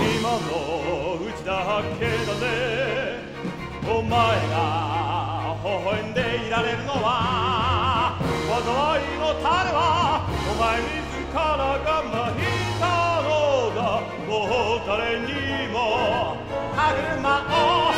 今のうちだけだぜお前が微笑んでいられるのは災いの種はお前自らがまいたのだ。もう誰にも歯車を